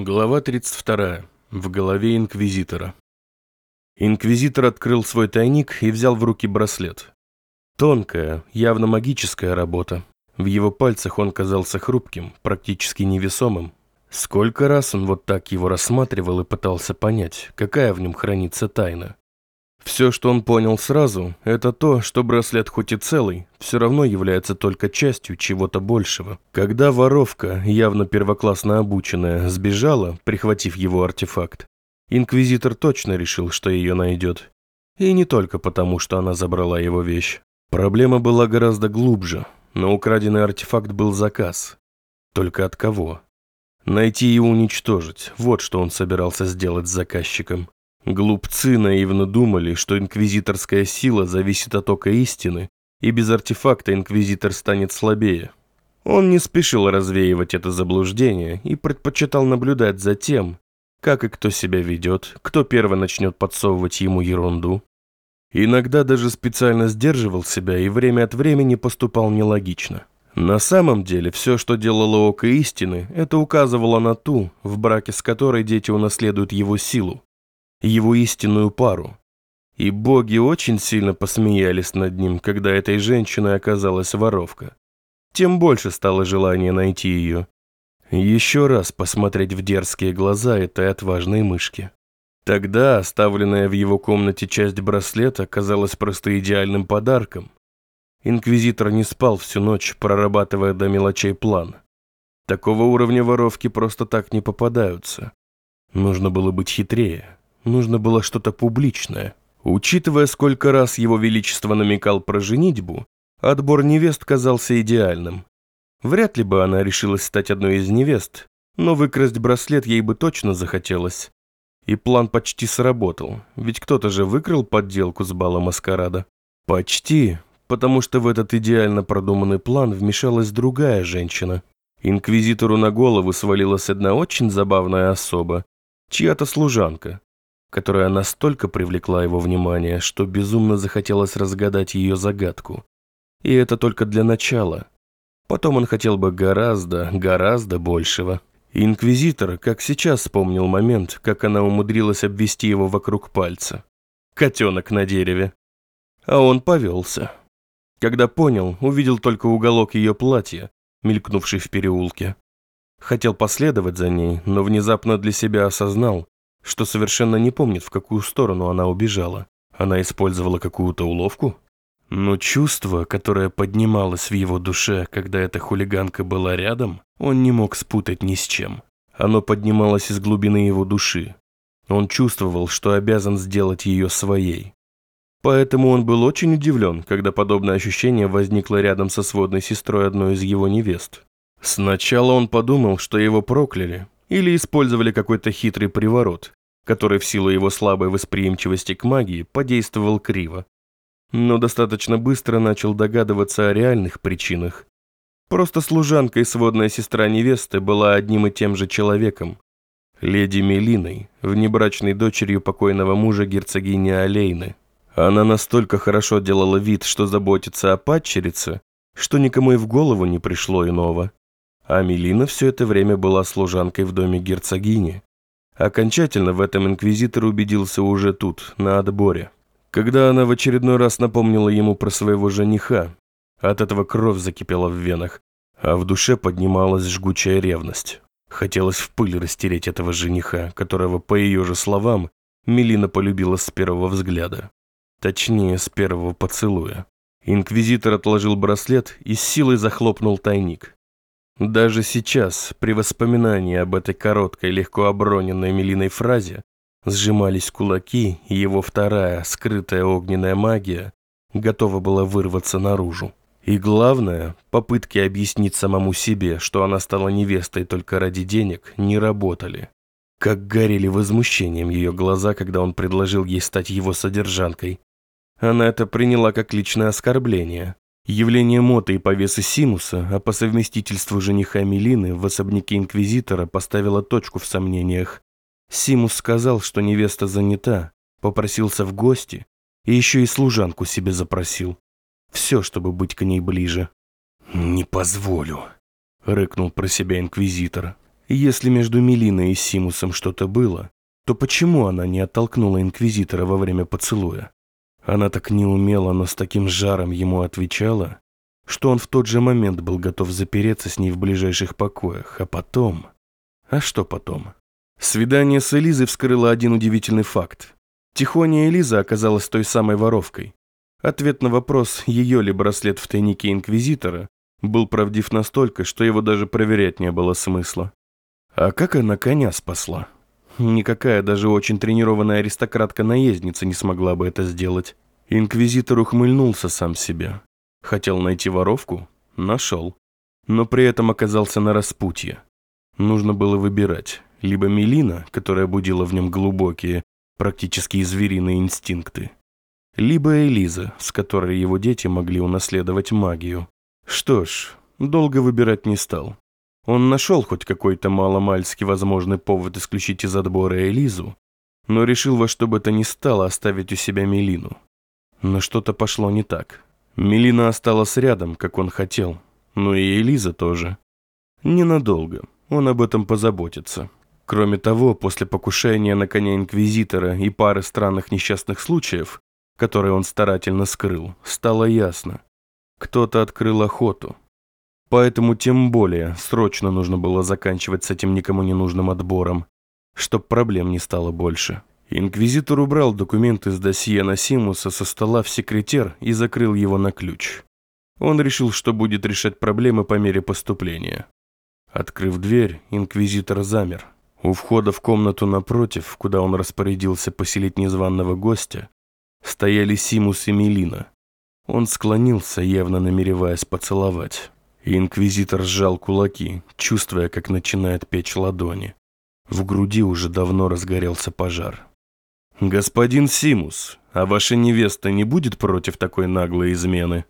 Глава 32. В голове Инквизитора. Инквизитор открыл свой тайник и взял в руки браслет. Тонкая, явно магическая работа. В его пальцах он казался хрупким, практически невесомым. Сколько раз он вот так его рассматривал и пытался понять, какая в нем хранится тайна. Все, что он понял сразу, это то, что браслет хоть и целый, все равно является только частью чего-то большего. Когда воровка, явно первоклассно обученная, сбежала, прихватив его артефакт, инквизитор точно решил, что ее найдет. И не только потому, что она забрала его вещь. Проблема была гораздо глубже, но украденный артефакт был заказ. Только от кого? Найти и уничтожить, вот что он собирался сделать с заказчиком. Глупцы наивно думали, что инквизиторская сила зависит от ока истины, и без артефакта инквизитор станет слабее. Он не спешил развеивать это заблуждение и предпочитал наблюдать за тем, как и кто себя ведет, кто первый начнет подсовывать ему ерунду. Иногда даже специально сдерживал себя и время от времени поступал нелогично. На самом деле, все, что делало Око Истины, это указывало на ту, в браке с которой дети унаследуют его силу его истинную пару. И боги очень сильно посмеялись над ним, когда этой женщиной оказалась воровка. Тем больше стало желание найти ее. Еще раз посмотреть в дерзкие глаза этой отважной мышки. Тогда оставленная в его комнате часть браслета казалась просто идеальным подарком. Инквизитор не спал всю ночь, прорабатывая до мелочей план. Такого уровня воровки просто так не попадаются. Нужно было быть хитрее. Нужно было что-то публичное. Учитывая, сколько раз его величество намекал про женитьбу, отбор невест казался идеальным. Вряд ли бы она решилась стать одной из невест, но выкрасть браслет ей бы точно захотелось. И план почти сработал, ведь кто-то же выкрал подделку с бала маскарада. Почти, потому что в этот идеально продуманный план вмешалась другая женщина. Инквизитору на голову свалилась одна очень забавная особа, чья-то служанка, которая настолько привлекла его внимание, что безумно захотелось разгадать ее загадку. И это только для начала. Потом он хотел бы гораздо, гораздо большего. Инквизитор, как сейчас вспомнил момент, как она умудрилась обвести его вокруг пальца. Котенок на дереве. А он повелся. Когда понял, увидел только уголок ее платья, мелькнувший в переулке. Хотел последовать за ней, но внезапно для себя осознал, что совершенно не помнит, в какую сторону она убежала. Она использовала какую-то уловку? Но чувство, которое поднималось в его душе, когда эта хулиганка была рядом, он не мог спутать ни с чем. Оно поднималось из глубины его души. Он чувствовал, что обязан сделать ее своей. Поэтому он был очень удивлен, когда подобное ощущение возникло рядом со сводной сестрой одной из его невест. Сначала он подумал, что его прокляли, или использовали какой-то хитрый приворот, который в силу его слабой восприимчивости к магии подействовал криво. Но достаточно быстро начал догадываться о реальных причинах. Просто служанка и сводная сестра невесты была одним и тем же человеком. Леди Мелиной, внебрачной дочерью покойного мужа герцогини Алейны. Она настолько хорошо делала вид, что заботится о падчерице, что никому и в голову не пришло иного. А Мелина все это время была служанкой в доме герцогини. Окончательно в этом инквизитор убедился уже тут, на отборе. Когда она в очередной раз напомнила ему про своего жениха, от этого кровь закипела в венах, а в душе поднималась жгучая ревность. Хотелось в пыль растереть этого жениха, которого, по ее же словам, Мелина полюбила с первого взгляда. Точнее, с первого поцелуя. Инквизитор отложил браслет и с силой захлопнул тайник. Даже сейчас, при воспоминании об этой короткой, легко оброненной Мелиной фразе, сжимались кулаки, и его вторая, скрытая огненная магия, готова была вырваться наружу. И главное, попытки объяснить самому себе, что она стала невестой только ради денег, не работали. Как горели возмущением ее глаза, когда он предложил ей стать его содержанкой. Она это приняла как личное оскорбление, Явление Мота и повесы Симуса, а по совместительству жениха Мелины в особняке Инквизитора поставило точку в сомнениях. Симус сказал, что невеста занята, попросился в гости и еще и служанку себе запросил. Все, чтобы быть к ней ближе. «Не позволю», — рыкнул про себя Инквизитор. Если между Мелиной и Симусом что-то было, то почему она не оттолкнула инквизитора во время поцелуя? Она так неумело, но с таким жаром ему отвечала, что он в тот же момент был готов запереться с ней в ближайших покоях, а потом... А что потом? Свидание с Элизой вскрыло один удивительный факт. Тихоня Элиза оказалась той самой воровкой. Ответ на вопрос, ее ли браслет в тайнике Инквизитора, был правдив настолько, что его даже проверять не было смысла. А как она коня спасла? Никакая даже очень тренированная аристократка-наездница не смогла бы это сделать. Инквизитор ухмыльнулся сам себе. Хотел найти воровку? Нашел. Но при этом оказался на распутье. Нужно было выбирать. Либо Мелина, которая будила в нем глубокие, практически звериные инстинкты. Либо Элиза, с которой его дети могли унаследовать магию. Что ж, долго выбирать не стал. Он нашел хоть какой-то маломальски возможный повод исключить из отбора Элизу, но решил во что бы то ни стало оставить у себя Мелину. Но что-то пошло не так. Мелина осталась рядом, как он хотел. Ну и Элиза тоже. Ненадолго. Он об этом позаботится. Кроме того, после покушения на коня Инквизитора и пары странных несчастных случаев, которые он старательно скрыл, стало ясно. Кто-то открыл охоту. Поэтому тем более срочно нужно было заканчивать с этим никому не нужным отбором, чтоб проблем не стало больше. Инквизитор убрал документы с досье на Симуса со стола в секретер и закрыл его на ключ. Он решил, что будет решать проблемы по мере поступления. Открыв дверь, инквизитор замер. У входа в комнату напротив, куда он распорядился поселить незваного гостя, стояли Симус и Мелина. Он склонился, явно намереваясь поцеловать. Инквизитор сжал кулаки, чувствуя, как начинает печь ладони. В груди уже давно разгорелся пожар. «Господин Симус, а ваша невеста не будет против такой наглой измены?»